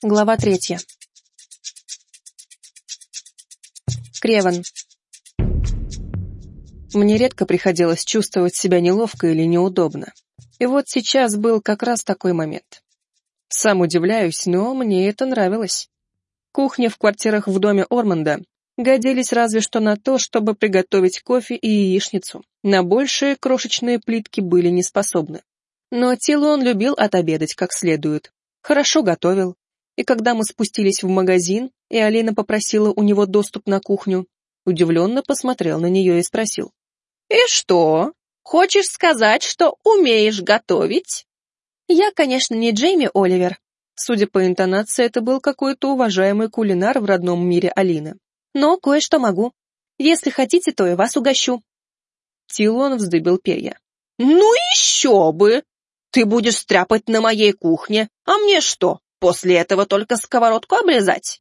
Глава третья. Креван. Мне редко приходилось чувствовать себя неловко или неудобно. И вот сейчас был как раз такой момент. Сам удивляюсь, но мне это нравилось. Кухня в квартирах в доме Орманда годились разве что на то, чтобы приготовить кофе и яичницу. На большие крошечные плитки были не способны. Но тело он любил отобедать как следует. Хорошо готовил, и когда мы спустились в магазин, и Алина попросила у него доступ на кухню, удивленно посмотрел на нее и спросил. «И что? Хочешь сказать, что умеешь готовить?» Я, конечно, не Джейми Оливер. Судя по интонации, это был какой-то уважаемый кулинар в родном мире Алины. Но кое-что могу. Если хотите, то и вас угощу. Тилон вздыбил перья. «Ну еще бы! Ты будешь стряпать на моей кухне, а мне что, После этого только сковородку обрезать?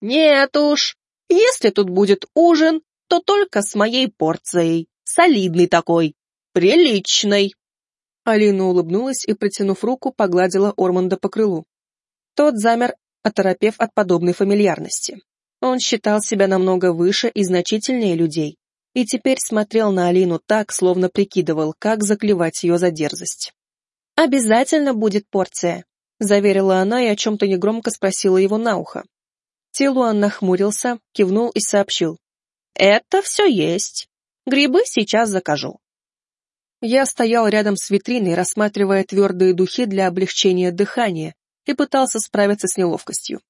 Нет уж, если тут будет ужин, то только с моей порцией. Солидный такой, приличный. Алина улыбнулась и, протянув руку, погладила Орманда по крылу. Тот замер, оторопев от подобной фамильярности. Он считал себя намного выше и значительнее людей, и теперь смотрел на Алину так, словно прикидывал, как заклевать ее за дерзость. «Обязательно будет порция», — заверила она и о чем-то негромко спросила его на ухо. Тилуан нахмурился, кивнул и сообщил. «Это все есть. Грибы сейчас закажу». Я стоял рядом с витриной, рассматривая твердые духи для облегчения дыхания и пытался справиться с неловкостью.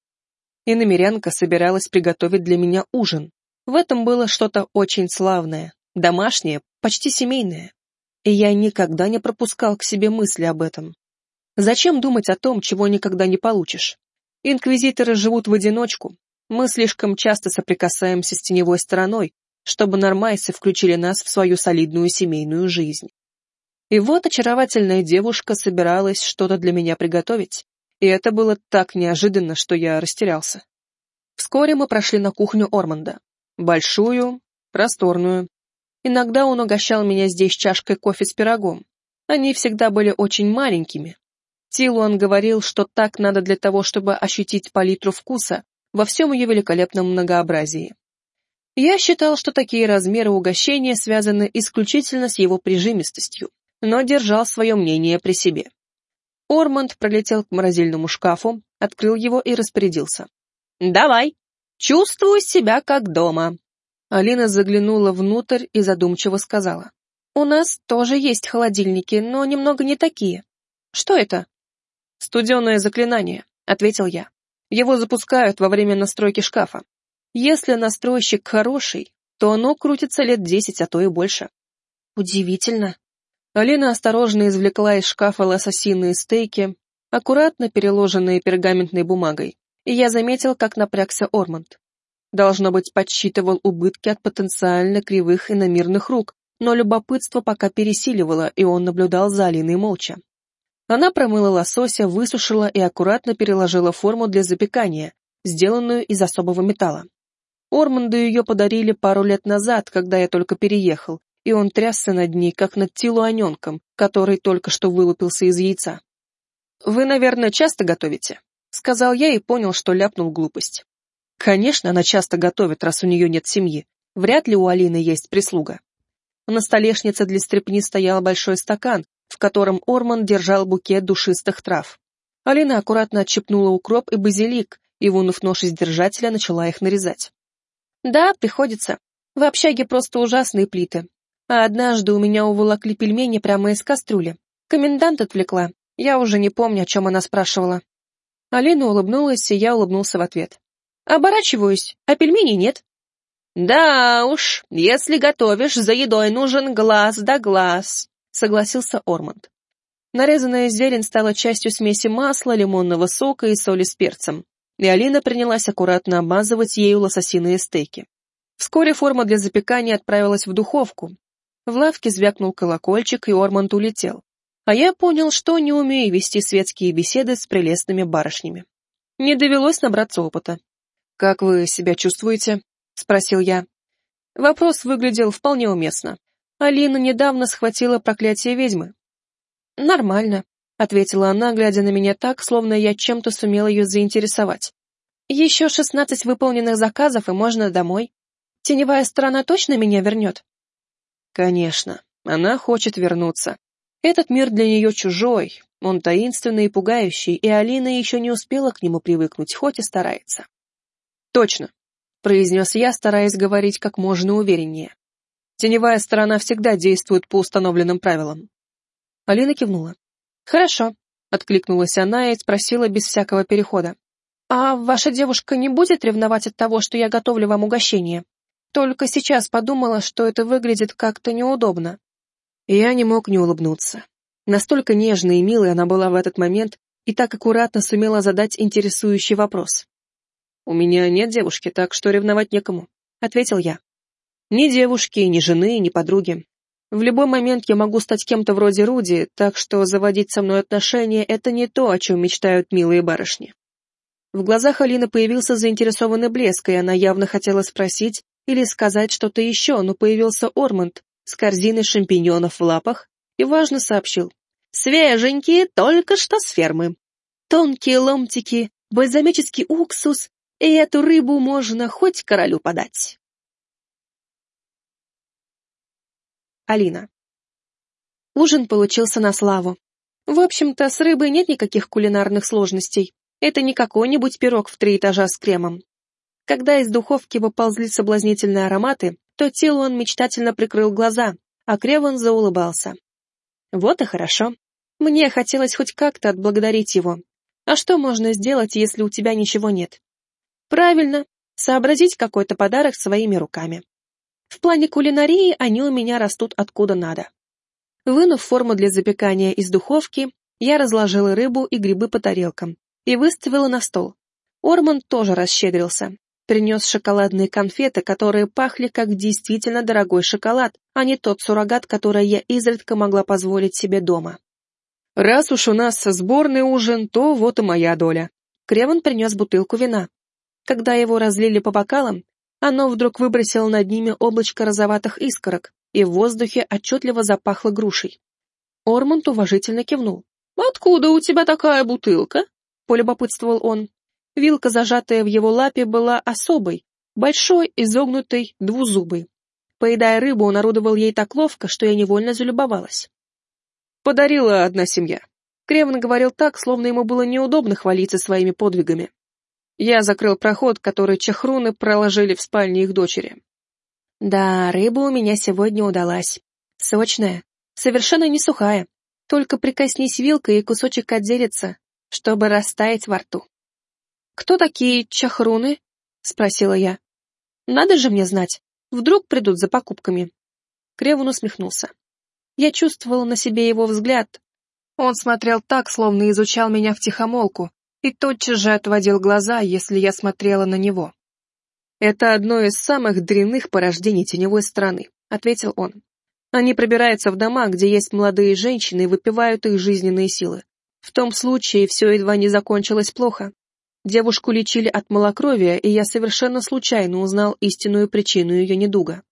И намерянка собиралась приготовить для меня ужин. В этом было что-то очень славное, домашнее, почти семейное. И я никогда не пропускал к себе мысли об этом. Зачем думать о том, чего никогда не получишь? Инквизиторы живут в одиночку. Мы слишком часто соприкасаемся с теневой стороной, чтобы нормайсы включили нас в свою солидную семейную жизнь. И вот очаровательная девушка собиралась что-то для меня приготовить, и это было так неожиданно, что я растерялся. Вскоре мы прошли на кухню Орманда. Большую, просторную. Иногда он угощал меня здесь чашкой кофе с пирогом. Они всегда были очень маленькими, Тилуан говорил, что так надо для того, чтобы ощутить палитру вкуса во всем ее великолепном многообразии. Я считал, что такие размеры угощения связаны исключительно с его прижимистостью, но держал свое мнение при себе. Ормонд пролетел к морозильному шкафу, открыл его и распорядился. «Давай! Чувствую себя как дома!» Алина заглянула внутрь и задумчиво сказала. «У нас тоже есть холодильники, но немного не такие. Что это?» «Студенное заклинание», — ответил я. «Его запускают во время настройки шкафа. Если настройщик хороший, то оно крутится лет десять, а то и больше». «Удивительно». Алина осторожно извлекла из шкафа лососиные стейки, аккуратно переложенные пергаментной бумагой, и я заметил, как напрягся Ормонд. Должно быть, подсчитывал убытки от потенциально кривых и намирных рук, но любопытство пока пересиливало, и он наблюдал за Алиной молча. Она промыла лосося, высушила и аккуратно переложила форму для запекания, сделанную из особого металла. Орманду ее подарили пару лет назад, когда я только переехал, и он трясся над ней, как над тилуаненком, который только что вылупился из яйца. «Вы, наверное, часто готовите?» — сказал я и понял, что ляпнул глупость. Конечно, она часто готовит, раз у нее нет семьи. Вряд ли у Алины есть прислуга. На столешнице для стрепни стоял большой стакан, в котором Орман держал букет душистых трав. Алина аккуратно отщипнула укроп и базилик и, вынув нож из держателя, начала их нарезать. «Да, приходится. В общаге просто ужасные плиты. А однажды у меня уволокли пельмени прямо из кастрюли. Комендант отвлекла. Я уже не помню, о чем она спрашивала». Алина улыбнулась, и я улыбнулся в ответ. «Оборачиваюсь, а пельменей нет». «Да уж, если готовишь, за едой нужен глаз да глаз», согласился Ормонд. Нарезанная зелень стала частью смеси масла, лимонного сока и соли с перцем, и Алина принялась аккуратно обмазывать ею лососиные стейки. Вскоре форма для запекания отправилась в духовку. В лавке звякнул колокольчик, и Ормонд улетел. А я понял, что не умею вести светские беседы с прелестными барышнями. Не довелось набраться опыта. «Как вы себя чувствуете?» — спросил я. Вопрос выглядел вполне уместно. Алина недавно схватила проклятие ведьмы. Нормально. ответила она, глядя на меня так, словно я чем-то сумела ее заинтересовать. Еще шестнадцать выполненных заказов, и можно домой. Теневая сторона точно меня вернет? Конечно, она хочет вернуться. Этот мир для нее чужой, он таинственный и пугающий, и Алина еще не успела к нему привыкнуть, хоть и старается. Точно, произнес я, стараясь говорить как можно увереннее. Теневая сторона всегда действует по установленным правилам. Алина кивнула. «Хорошо», — откликнулась она и спросила без всякого перехода. «А ваша девушка не будет ревновать от того, что я готовлю вам угощение? Только сейчас подумала, что это выглядит как-то неудобно». Я не мог не улыбнуться. Настолько нежной и милой она была в этот момент и так аккуратно сумела задать интересующий вопрос. «У меня нет девушки, так что ревновать некому», — ответил я. «Ни девушки, ни жены, ни подруги. В любой момент я могу стать кем-то вроде Руди, так что заводить со мной отношения — это не то, о чем мечтают милые барышни». В глазах Алины появился заинтересованный блеск, и она явно хотела спросить или сказать что-то еще, но появился Ормонд с корзиной шампиньонов в лапах и важно сообщил. «Свеженькие, только что с фермы. Тонкие ломтики, бальзамический уксус, и эту рыбу можно хоть королю подать». Алина. Ужин получился на славу. В общем-то, с рыбой нет никаких кулинарных сложностей. Это не какой-нибудь пирог в три этажа с кремом. Когда из духовки поползли соблазнительные ароматы, то телу он мечтательно прикрыл глаза, а Креван заулыбался. Вот и хорошо. Мне хотелось хоть как-то отблагодарить его. А что можно сделать, если у тебя ничего нет? Правильно, сообразить какой-то подарок своими руками. В плане кулинарии они у меня растут откуда надо. Вынув форму для запекания из духовки, я разложила рыбу и грибы по тарелкам, и выставила на стол. Орман тоже расщедрился. Принес шоколадные конфеты, которые пахли как действительно дорогой шоколад, а не тот суррогат, который я изредка могла позволить себе дома. «Раз уж у нас сборный ужин, то вот и моя доля». Креван принес бутылку вина. Когда его разлили по бокалам, оно вдруг выбросило над ними облачко розоватых искорок, и в воздухе отчетливо запахло грушей. Ормонд уважительно кивнул. «Откуда у тебя такая бутылка?» полюбопытствовал он. Вилка, зажатая в его лапе, была особой, большой, изогнутой, двузубой. Поедая рыбу, он орудовал ей так ловко, что я невольно залюбовалась. «Подарила одна семья». Креван говорил так, словно ему было неудобно хвалиться своими подвигами. Я закрыл проход, который чахруны проложили в спальне их дочери. Да, рыба у меня сегодня удалась. Сочная, совершенно не сухая. Только прикоснись вилкой, и кусочек отделится, чтобы растаять во рту. «Кто такие чахруны?» — спросила я. «Надо же мне знать. Вдруг придут за покупками». Кревун усмехнулся. Я чувствовала на себе его взгляд. Он смотрел так, словно изучал меня втихомолку, и тотчас же отводил глаза, если я смотрела на него. «Это одно из самых дрянных порождений теневой страны», — ответил он. «Они пробираются в дома, где есть молодые женщины и выпивают их жизненные силы. В том случае все едва не закончилось плохо. Девушку лечили от малокровия, и я совершенно случайно узнал истинную причину ее недуга.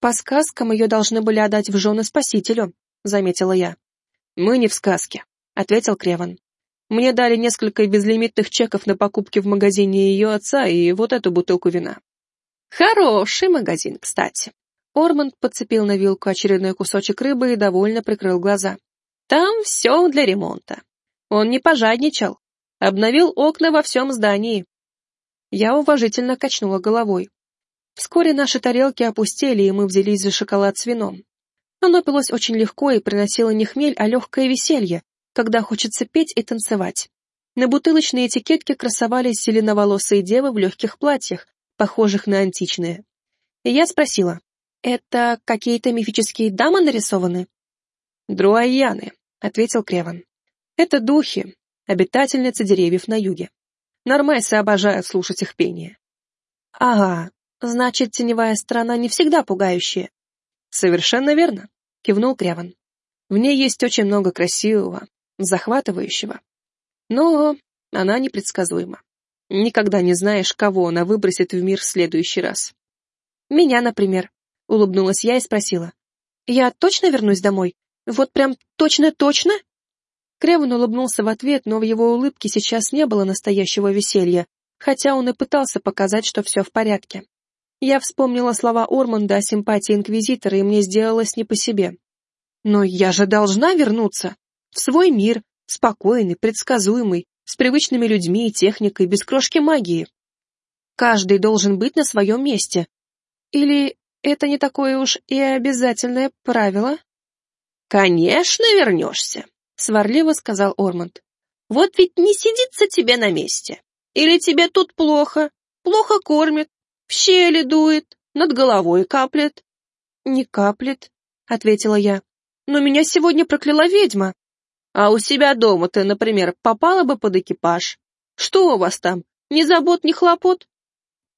«По сказкам ее должны были отдать в жены спасителю», — заметила я. «Мы не в сказке», — ответил Креван. «Мне дали несколько безлимитных чеков на покупки в магазине ее отца и вот эту бутылку вина». «Хороший магазин, кстати». Орманд подцепил на вилку очередной кусочек рыбы и довольно прикрыл глаза. «Там все для ремонта. Он не пожадничал. Обновил окна во всем здании. Я уважительно качнула головой. Вскоре наши тарелки опустели, и мы взялись за шоколад с вином. Оно пилось очень легко и приносило не хмель, а легкое веселье, когда хочется петь и танцевать. На бутылочной этикетке красовались зеленоволосые девы в легких платьях, похожих на античные. И я спросила, «Это какие-то мифические дамы нарисованы?» «Друаяны», — ответил Креван. Это духи, обитательницы деревьев на юге. Нормайсы обожают слушать их пение. Ага, значит, теневая страна не всегда пугающая. Совершенно верно, кивнул Кряван. В ней есть очень много красивого, захватывающего. Но она непредсказуема. Никогда не знаешь, кого она выбросит в мир в следующий раз. Меня, например, улыбнулась я и спросила. Я точно вернусь домой? Вот прям точно-точно? Креван улыбнулся в ответ, но в его улыбке сейчас не было настоящего веселья, хотя он и пытался показать, что все в порядке. Я вспомнила слова Орманда о симпатии Инквизитора, и мне сделалось не по себе. Но я же должна вернуться в свой мир, спокойный, предсказуемый, с привычными людьми и техникой, без крошки магии. Каждый должен быть на своем месте. Или это не такое уж и обязательное правило? «Конечно вернешься», — сварливо сказал Ормонд. «Вот ведь не сидится тебе на месте. Или тебе тут плохо, плохо кормят, в щели дует, над головой каплет». «Не каплет», — ответила я. «Но меня сегодня прокляла ведьма». «А у себя дома ты, например, попала бы под экипаж? Что у вас там, ни забот, ни хлопот?»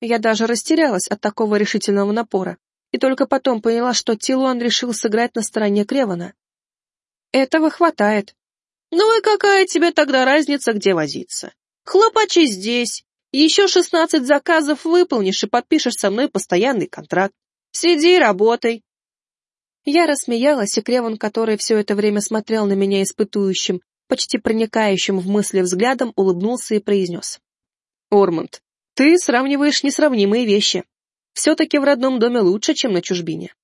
Я даже растерялась от такого решительного напора, и только потом поняла, что Тилуан решил сыграть на стороне Кревана. Этого хватает. Ну и какая тебе тогда разница, где возиться? Хлопачи здесь. Еще шестнадцать заказов выполнишь и подпишешь со мной постоянный контракт. Сиди, работай. Я рассмеялась, и Креван, который все это время смотрел на меня испытующим, почти проникающим в мысли взглядом, улыбнулся и произнес. «Ормонд, ты сравниваешь несравнимые вещи. Все-таки в родном доме лучше, чем на чужбине».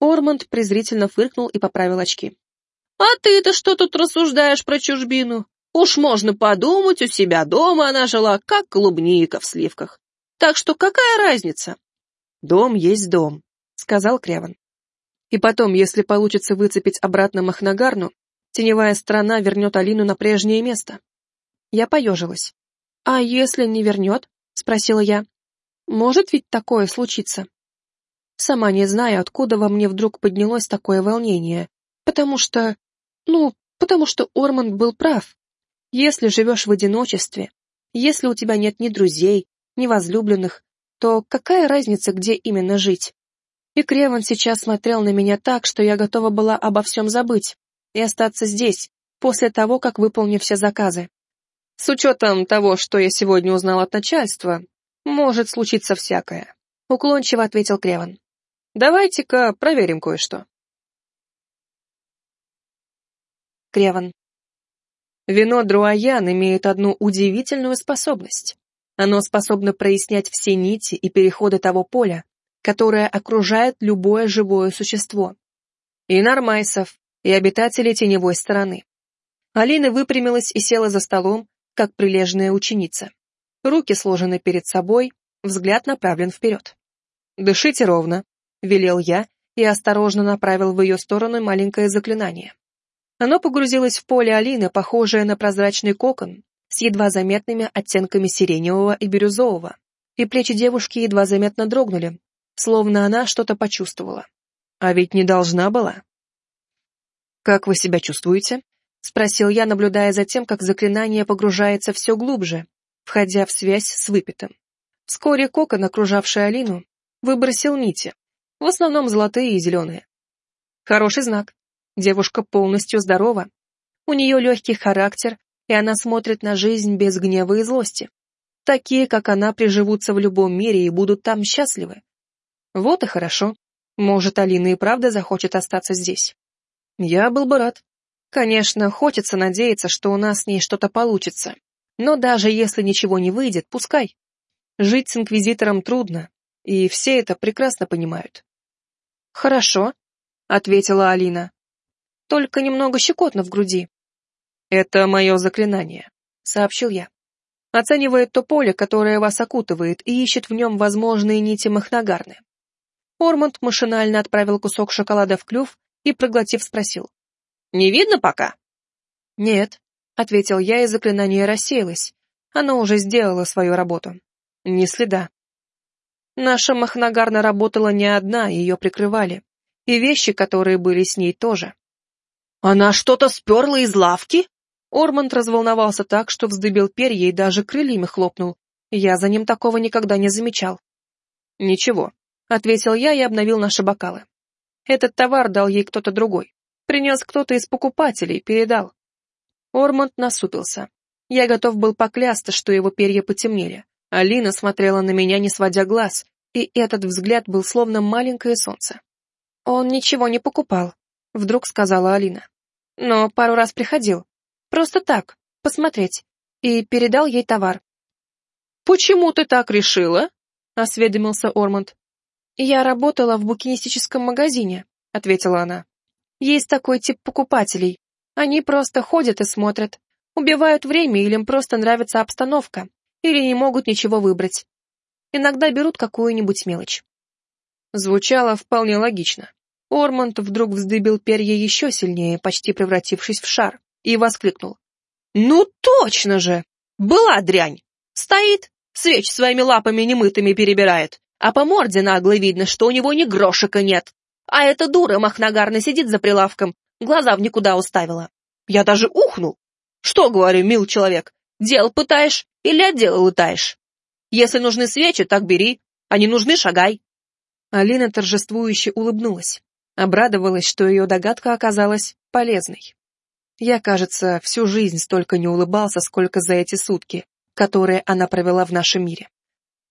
Ормонд презрительно фыркнул и поправил очки. А ты-то что тут рассуждаешь про чужбину? Уж можно подумать, у себя дома она жила, как клубника в сливках. Так что какая разница? Дом есть дом, сказал Креван. И потом, если получится выцепить обратно Махнагарну, теневая страна вернет Алину на прежнее место. Я поежилась. А если не вернет? Спросила я. Может ведь такое случиться? Сама не знаю, откуда во мне вдруг поднялось такое волнение, потому что ну, потому что Орманд был прав. Если живешь в одиночестве, если у тебя нет ни друзей, ни возлюбленных, то какая разница, где именно жить? И Креван сейчас смотрел на меня так, что я готова была обо всем забыть и остаться здесь, после того, как выполню все заказы. С учетом того, что я сегодня узнал от начальства, может случиться всякое. Уклончиво ответил Креван. Давайте-ка проверим кое-что. Креван. Вино Друаян имеет одну удивительную способность. Оно способно прояснять все нити и переходы того поля, которое окружает любое живое существо. И нормайсов, и обитателей теневой стороны. Алина выпрямилась и села за столом, как прилежная ученица. Руки сложены перед собой, взгляд направлен вперед. «Дышите ровно», — велел я и осторожно направил в ее сторону маленькое заклинание. Оно погрузилось в поле Алины, похожее на прозрачный кокон, с едва заметными оттенками сиреневого и бирюзового, и плечи девушки едва заметно дрогнули, словно она что-то почувствовала. А ведь не должна была. «Как вы себя чувствуете?» — спросил я, наблюдая за тем, как заклинание погружается все глубже, входя в связь с выпитым. Вскоре кокон, окружавший Алину, выбросил нити, в основном золотые и зеленые. Хороший знак. Девушка полностью здорова. У нее легкий характер, и она смотрит на жизнь без гнева и злости. Такие, как она, приживутся в любом мире и будут там счастливы. Вот и хорошо. Может, Алина и правда захочет остаться здесь. Я был бы рад. Конечно, хочется надеяться, что у нас с ней что-то получится. Но даже если ничего не выйдет, пускай. Жить с инквизитором трудно, и все это прекрасно понимают. «Хорошо», — ответила Алина только немного щекотно в груди. «Это мое заклинание», — сообщил я. Оценивает то поле, которое вас окутывает, и ищет в нем возможные нити махнагарны. Ормонд машинально отправил кусок шоколада в клюв и, проглотив, спросил. «Не видно пока?» «Нет», — ответил я, и заклинание рассеялось. Оно уже сделало свою работу. Ни следа. Наша Махнагарна работала не одна, ее прикрывали. И вещи, которые были с ней, тоже. «Она что-то сперла из лавки?» Ормонд разволновался так, что вздыбил перья и даже крыльями хлопнул. Я за ним такого никогда не замечал. «Ничего», — ответил я и обновил наши бокалы. Этот товар дал ей кто-то другой. Принес кто-то из покупателей, передал. Ормонд насупился. Я готов был поклясться, что его перья потемнели. Алина смотрела на меня, не сводя глаз, и этот взгляд был словно маленькое солнце. Он ничего не покупал, вдруг сказала Алина. Но пару раз приходил. Просто так, посмотреть. И передал ей товар. «Почему ты так решила?» — осведомился Ормонд. «Я работала в букинистическом магазине», — ответила она. «Есть такой тип покупателей. Они просто ходят и смотрят, убивают время или им просто нравится обстановка, или не могут ничего выбрать. Иногда берут какую-нибудь мелочь». Звучало вполне логично. Ормонд вдруг вздыбил перья еще сильнее, почти превратившись в шар, и воскликнул. «Ну точно же! Была дрянь! Стоит, свеч своими лапами немытыми перебирает, а по морде нагло видно, что у него ни грошика нет. А эта дура махнагарно сидит за прилавком, глаза в никуда уставила. Я даже ухнул. Что, говорю, мил человек, дел пытаешь или от дела лутаешь? Если нужны свечи, так бери, а не нужны, шагай. Алина торжествующе улыбнулась, обрадовалась, что ее догадка оказалась полезной. Я, кажется, всю жизнь столько не улыбался, сколько за эти сутки, которые она провела в нашем мире.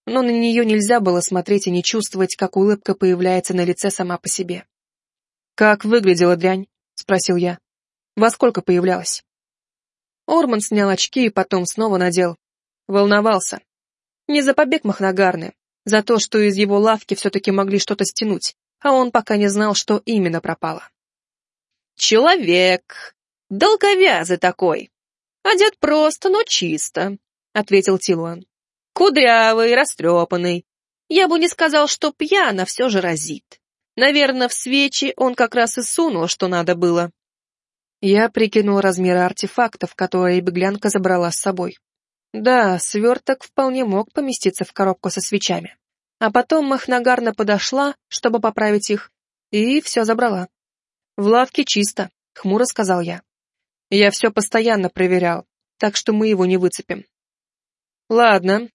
Но на нее нельзя было смотреть и не чувствовать, как улыбка появляется на лице сама по себе. «Как выглядела дрянь?» — спросил я. «Во сколько появлялась?» Орман снял очки и потом снова надел. Волновался. Не за побег Махнагарны, за то, что из его лавки все-таки могли что-то стянуть, а он пока не знал, что именно пропало. «Человек! Долговязый такой! Одет просто, но чисто ответил Тилуан. Кудрявый, растрепанный. Я бы не сказал, что пьяно все же разит. Наверное, в свечи он как раз и сунул, что надо было. Я прикинул размеры артефактов, которые беглянка забрала с собой. Да, сверток вполне мог поместиться в коробку со свечами. А потом Махнагарна подошла, чтобы поправить их, и все забрала. В лавке чисто, хмуро сказал я. Я все постоянно проверял, так что мы его не выцепим. Ладно.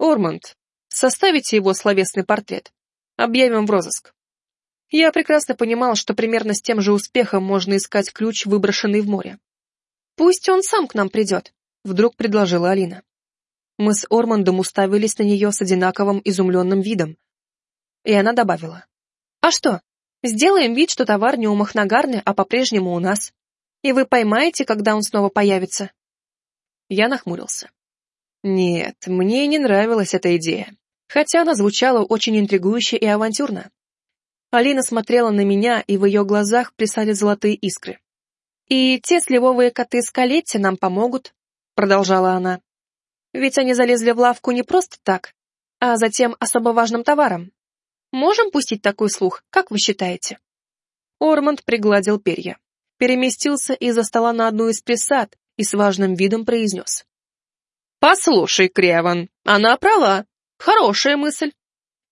Ормонд, составите его словесный портрет. Объявим в розыск. Я прекрасно понимал, что примерно с тем же успехом можно искать ключ, выброшенный в море. Пусть он сам к нам придет, вдруг предложила Алина. Мы с Ормондом уставились на нее с одинаковым изумленным видом. И она добавила. А что, сделаем вид, что товар не у Махнагарны, а по-прежнему у нас. И вы поймаете, когда он снова появится. Я нахмурился. Нет, мне не нравилась эта идея, хотя она звучала очень интригующе и авантюрно. Алина смотрела на меня, и в ее глазах плясали золотые искры. «И те сливовые коты с Калетти нам помогут», — продолжала она. «Ведь они залезли в лавку не просто так, а затем особо важным товаром. Можем пустить такой слух, как вы считаете?» Ормонд пригладил перья, переместился из-за стола на одну из присад и с важным видом произнес. «Послушай, Креван, она права. Хорошая мысль.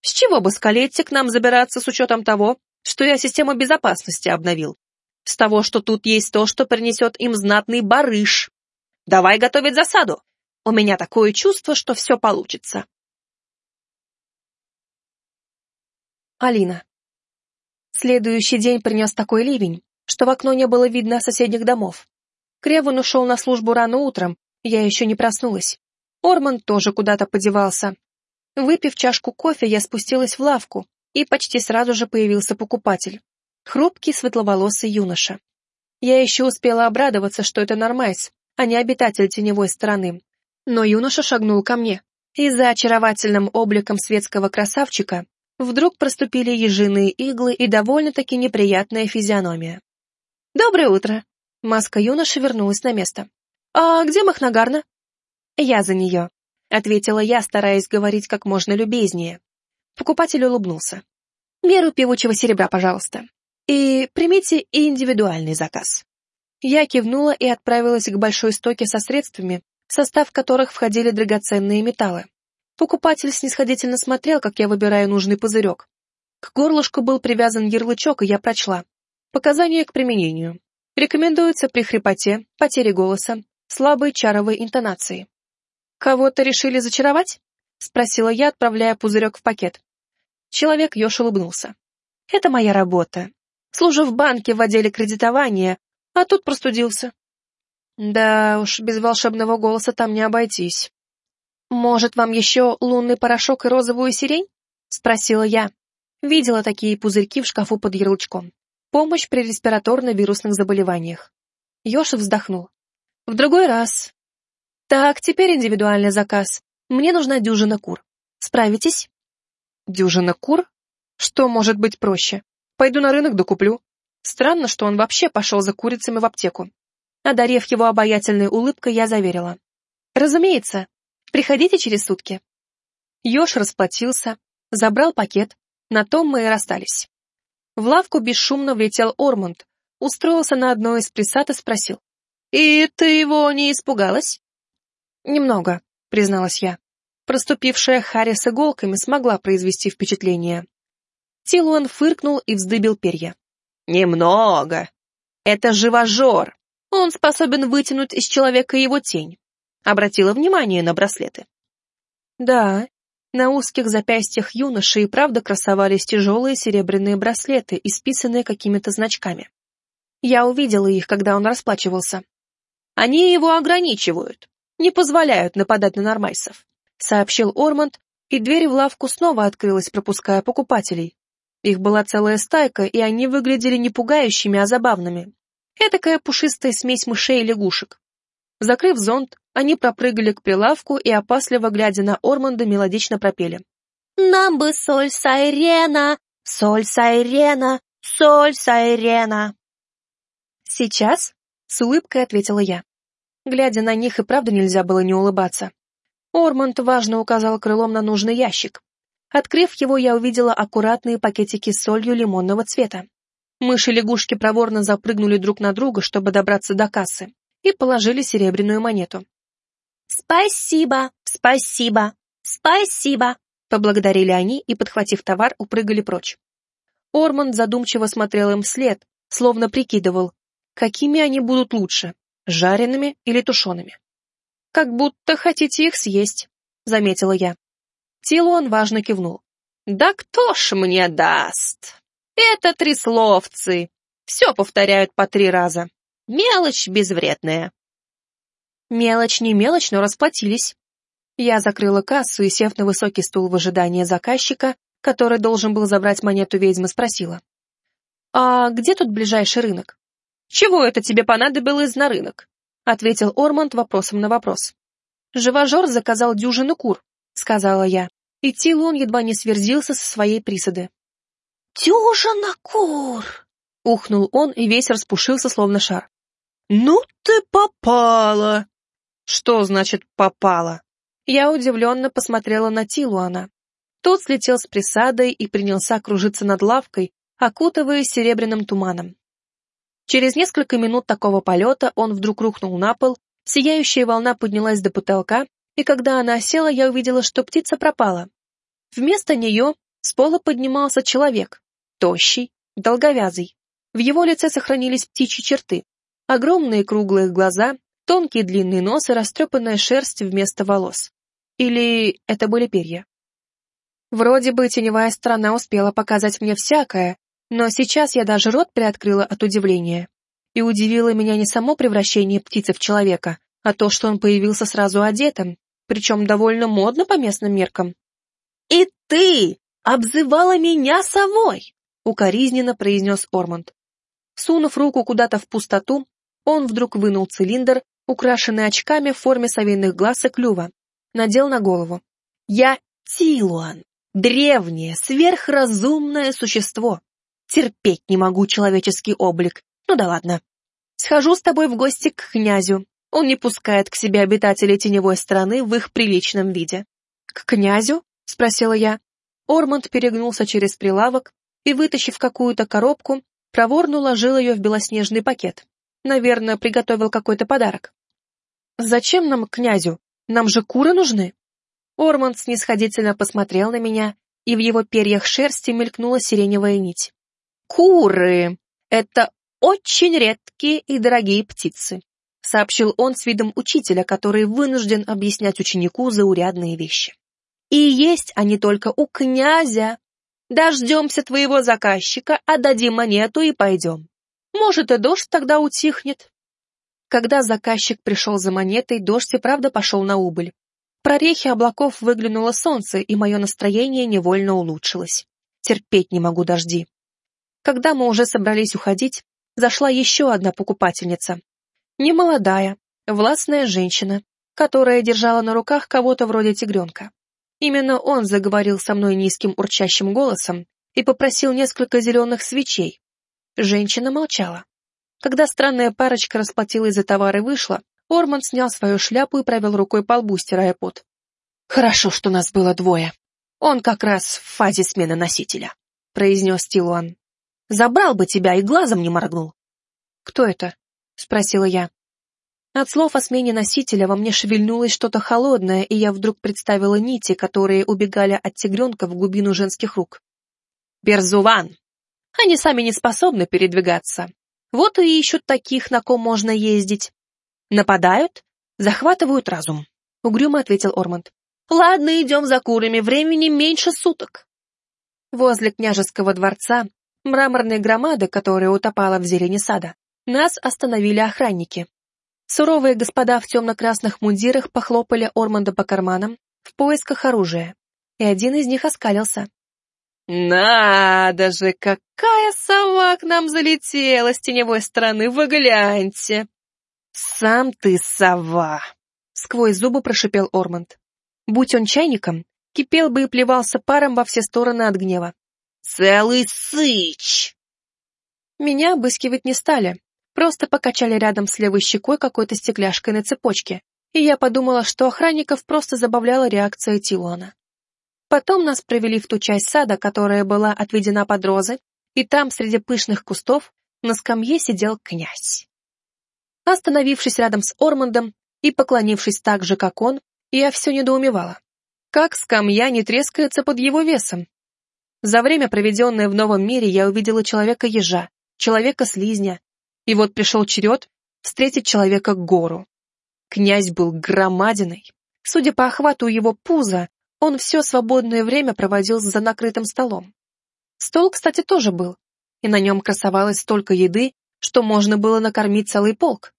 С чего бы Скалетти к нам забираться с учетом того, что я систему безопасности обновил? С того, что тут есть то, что принесет им знатный барыш. Давай готовить засаду. У меня такое чувство, что все получится». Алина. Следующий день принес такой ливень, что в окно не было видно соседних домов. Креван ушел на службу рано утром, я еще не проснулась. Орман тоже куда-то подевался. Выпив чашку кофе, я спустилась в лавку, и почти сразу же появился покупатель. Хрупкий светловолосый юноша. Я еще успела обрадоваться, что это Нормайс, а не обитатель теневой стороны. Но юноша шагнул ко мне, и за очаровательным обликом светского красавчика вдруг проступили ежиные иглы и довольно-таки неприятная физиономия. «Доброе утро!» Маска юноши вернулась на место. «А где Махнагарна?» «Я за нее», — ответила я, стараясь говорить как можно любезнее. Покупатель улыбнулся. «Меру певучего серебра, пожалуйста. И примите индивидуальный заказ». Я кивнула и отправилась к большой стойке со средствами, в состав которых входили драгоценные металлы. Покупатель снисходительно смотрел, как я выбираю нужный пузырек. К горлышку был привязан ярлычок, и я прочла. Показания к применению. Рекомендуется при хрипоте, потере голоса, слабой чаровой интонации. «Кого-то решили зачаровать?» — спросила я, отправляя пузырек в пакет. Человек Ёж улыбнулся. «Это моя работа. Служу в банке в отделе кредитования, а тут простудился». «Да уж, без волшебного голоса там не обойтись». «Может, вам еще лунный порошок и розовую сирень?» — спросила я. Видела такие пузырьки в шкафу под ярлычком. Помощь при респираторно-вирусных заболеваниях. Ёж вздохнул. В другой раз. Так, теперь индивидуальный заказ. Мне нужна дюжина кур. Справитесь? Дюжина кур? Что может быть проще? Пойду на рынок докуплю. Странно, что он вообще пошел за курицами в аптеку. Одарев его обаятельной улыбкой, я заверила. Разумеется. Приходите через сутки. Ёж расплатился, забрал пакет, на том мы и расстались. В лавку бесшумно влетел Ормонд, устроился на одной из присад и спросил. «И ты его не испугалась?» «Немного», — призналась я. Проступившая Харри с иголками смогла произвести впечатление. Тилуан фыркнул и вздыбил перья. «Немного. Это живожор. Он способен вытянуть из человека его тень». Обратила внимание на браслеты. Да, на узких запястьях юноши и правда красовались тяжелые серебряные браслеты, исписанные какими-то значками. Я увидела их, когда он расплачивался. Они его ограничивают, не позволяют нападать на нормайсов, сообщил Ормонд, и дверь в лавку снова открылась, пропуская покупателей. Их была целая стайка, и они выглядели не пугающими, а забавными. Этакая пушистая смесь мышей и лягушек. Закрыв зонт, они пропрыгали к прилавку и, опасливо глядя на Орманда, мелодично пропели. «Нам бы соль сайрена, соль сайрена, соль сайрена». «Сейчас?» — с улыбкой ответила я. Глядя на них, и правда нельзя было не улыбаться. Орманд важно указал крылом на нужный ящик. Открыв его, я увидела аккуратные пакетики с солью лимонного цвета. Мыши-лягушки проворно запрыгнули друг на друга, чтобы добраться до кассы, и положили серебряную монету. «Спасибо, спасибо, спасибо!» Поблагодарили они и, подхватив товар, упрыгали прочь. Ормонд задумчиво смотрел им вслед, словно прикидывал, какими они будут лучше, жареными или тушеными. «Как будто хотите их съесть», — заметила я. Тилуан важно кивнул. «Да кто ж мне даст? Это трисловцы. Все повторяют по три раза. Мелочь безвредная». Мелочь не мелочь, но расплатились. Я закрыла кассу и, сев на высокий стул в ожидании заказчика, который должен был забрать монету ведьмы, спросила. «А где тут ближайший рынок?» «Чего это тебе понадобилось на рынок?» — ответил Орманд вопросом на вопрос. «Живожор заказал дюжину кур», — сказала я, и Тилон едва не сверзился со своей присады. «Дюжина кур!» — ухнул он и весь распушился, словно шар. «Ну ты попала!» Что значит «попала»? Я удивленно посмотрела на Тилуана. Тот слетел с присадой и принялся кружиться над лавкой, окутываясь серебряным туманом. Через несколько минут такого полета он вдруг рухнул на пол, сияющая волна поднялась до потолка, и когда она осела, я увидела, что птица пропала. Вместо нее с пола поднимался человек, тощий, долговязый. В его лице сохранились птичьи черты. Огромные круглые глаза, Тонкий длинный нос и растрепанная шерсть вместо волос. Или это были перья? Вроде бы теневая сторона успела показать мне всякое, но сейчас я даже рот приоткрыла от удивления. И удивило меня не само превращение птицы в человека, а то, что он появился сразу одетым, причем довольно модно по местным меркам. «И ты обзывала меня совой!» — укоризненно произнес Ормонд. Сунув руку куда-то в пустоту, он вдруг вынул цилиндр украшенный очками в форме совиных глаз и клюва. Надел на голову. «Я Тилуан, древнее, сверхразумное существо. Терпеть не могу человеческий облик. Ну да ладно. Схожу с тобой в гости к князю. Он не пускает к себе обитателей теневой страны в их приличном виде». «К князю?» — спросила я. Ормонд перегнулся через прилавок и, вытащив какую-то коробку, проворно уложил ее в белоснежный пакет. Наверное, приготовил какой-то подарок. «Зачем нам князю? Нам же куры нужны!» Орманд снисходительно посмотрел на меня, и в его перьях шерсти мелькнула сиреневая нить. «Куры! Это очень редкие и дорогие птицы», сообщил он с видом учителя, который вынужден объяснять ученику заурядные вещи. «И есть они только у князя. Дождемся твоего заказчика, отдадим монету и пойдем. Может, и дождь тогда утихнет». Когда заказчик пришел за монетой, дождь и правда пошел на убыль. В прорехе облаков выглянуло солнце, и мое настроение невольно улучшилось. Терпеть не могу дожди. Когда мы уже собрались уходить, зашла еще одна покупательница. Немолодая, Властная женщина, которая держала на руках кого-то вроде тигренка. Именно он заговорил со мной низким урчащим голосом и попросил несколько зеленых свечей. Женщина молчала. Когда странная парочка расплатилась за товар и вышла, Орман снял свою шляпу и провел рукой по лбу, стирая пот. «Хорошо, что нас было двое. Он как раз в фазе смены носителя», — произнес Тилуан. «Забрал бы тебя и глазом не моргнул». «Кто это?» — спросила я. От слов о смене носителя во мне шевельнулось что-то холодное, и я вдруг представила нити, которые убегали от тигренка в глубину женских рук. «Берзуван! Они сами не способны передвигаться. Вот и ищут таких, на ком можно ездить. Нападают, захватывают разум», — угрюмо ответил Орманд. «Ладно, идем за курами, времени меньше суток». Возле княжеского дворца, мраморной громады, которая утопала в зелени сада, нас остановили охранники. Суровые господа в темно-красных мундирах похлопали Орманда по карманам в поисках оружия, и один из них оскалился. «Надо же, какая сова к нам залетела с теневой стороны, вы гляньте!» «Сам ты сова!» — сквозь зубы прошипел Орманд. Будь он чайником, кипел бы и плевался паром во все стороны от гнева. «Целый сыч!» Меня обыскивать не стали, Просто покачали рядом с левой щекой какой-то стекляшкой на цепочке, и я подумала, что охранников просто забавляла реакция Тилуана. Потом нас провели в ту часть сада, которая была отведена под розы, и там, среди пышных кустов, на скамье сидел князь. Остановившись рядом с Ормандом и поклонившись так же, как он, я все недоумевала. Как скамья не трескается под его весом? За время, проведенное в новом мире, я увидела человека-ежа, человека-слизня, и вот пришел черед встретить человека-гору. Князь был громадиной. Судя по охвату его пуза, он все свободное время проводил за накрытым столом. Стол, кстати, тоже был, и на нем красовалось столько еды, что можно было накормить целый полк.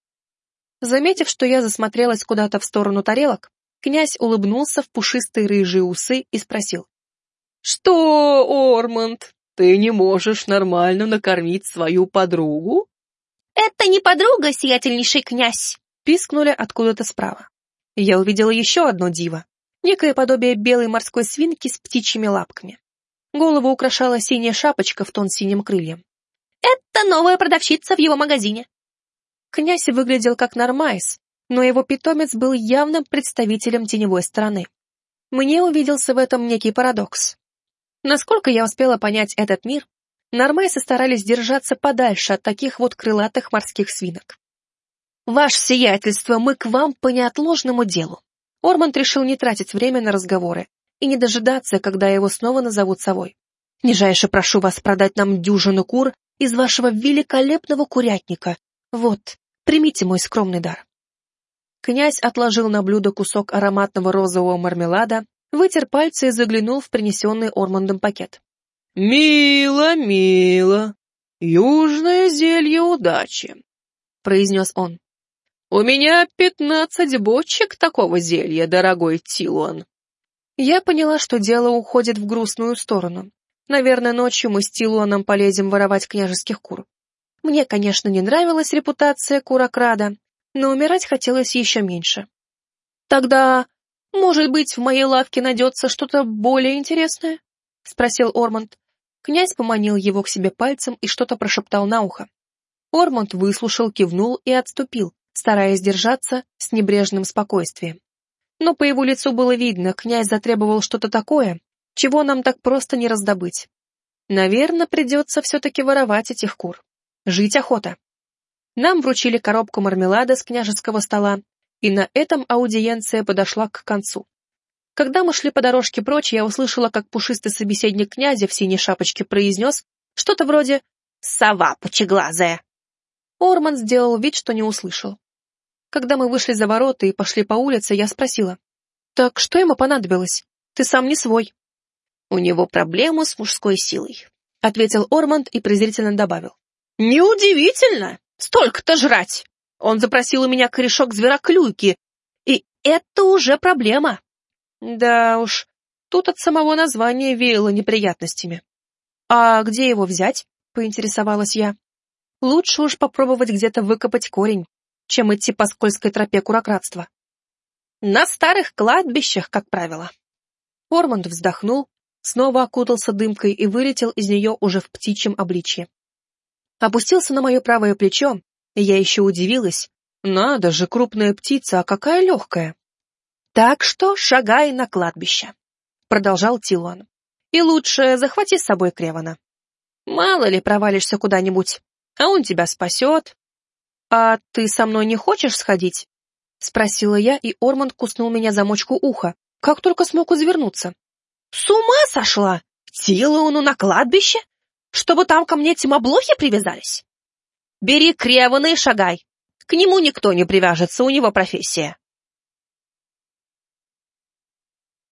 Заметив, что я засмотрелась куда-то в сторону тарелок, князь улыбнулся в пушистые рыжие усы и спросил. «Что, Ормонд, ты не можешь нормально накормить свою подругу?» «Это не подруга, сиятельнейший князь!» пискнули откуда-то справа. Я увидела еще одно диво. Некое подобие белой морской свинки с птичьими лапками. Голову украшала синяя шапочка в тон синим крыльям. «Это новая продавщица в его магазине!» Князь выглядел как нормайс, но его питомец был явным представителем теневой стороны. Мне увиделся в этом некий парадокс. Насколько я успела понять этот мир, Нормайсы старались держаться подальше от таких вот крылатых морских свинок. «Ваше сиятельство, мы к вам по неотложному делу». Орманд решил не тратить время на разговоры и не дожидаться, когда его снова назовут совой. «Нижайше прошу вас продать нам дюжину кур из вашего великолепного курятника. Вот, примите мой скромный дар». Князь отложил на блюдо кусок ароматного розового мармелада, вытер пальцы и заглянул в принесенный Ормандом пакет. «Мило, мило, южное зелье удачи», — произнес он. «У меня пятнадцать бочек такого зелья, дорогой Тилуан». Я поняла, что дело уходит в грустную сторону. Наверное, ночью мы с Тилуаном полезем воровать княжеских кур. Мне, конечно, не нравилась репутация курокрада, но умирать хотелось еще меньше. «Тогда, может быть, в моей лавке найдется что-то более интересное?» — спросил Ормонд. Князь поманил его к себе пальцем и что-то прошептал на ухо. Ормонд выслушал, кивнул и отступил, стараясь держаться с небрежным спокойствием. Но по его лицу было видно, князь затребовал что-то такое, чего нам так просто не раздобыть. Наверное, придется все-таки воровать этих кур. Жить охота. Нам вручили коробку мармелада с княжеского стола, и на этом аудиенция подошла к концу. Когда мы шли по дорожке прочь, я услышала, как пушистый собеседник князя в синей шапочке произнес что-то вроде «Сова пучеглазая». Орман сделал вид, что не услышал. Когда мы вышли за ворота и пошли по улице, я спросила, «Так что ему понадобилось? Ты сам не свой». «У него проблемы с мужской силой», — ответил Орманд и презрительно добавил. «Неудивительно! Столько-то жрать! Он запросил у меня корешок звероклюйки, и это уже проблема!» Да уж, тут от самого названия веяло неприятностями. А где его взять? Поинтересовалась я. Лучше уж попробовать где-то выкопать корень. чем идти по скользкой тропе курократства. На старых кладбищах, как правило. Ормонд вздохнул, снова окутался дымкой и вылетел из нее уже в птичьем обличье. Опустился на мое правое плечо, я еще удивилась. Надо же, крупная птица, а какая легкая. Так что шагай на кладбище, продолжал Тилуан. И лучше захвати с собой Кревана. Мало ли провалишься куда-нибудь, а он тебя спасет. А ты со мной не хочешь сходить? Спросила я, и Орманд куснул меня за мочку уха, как только смог извернуться. С ума сошла! Тилуану на кладбище? Чтобы там ко мне тимоблохи привязались? Бери Кревана и шагай. К нему никто не привяжется, у него профессия.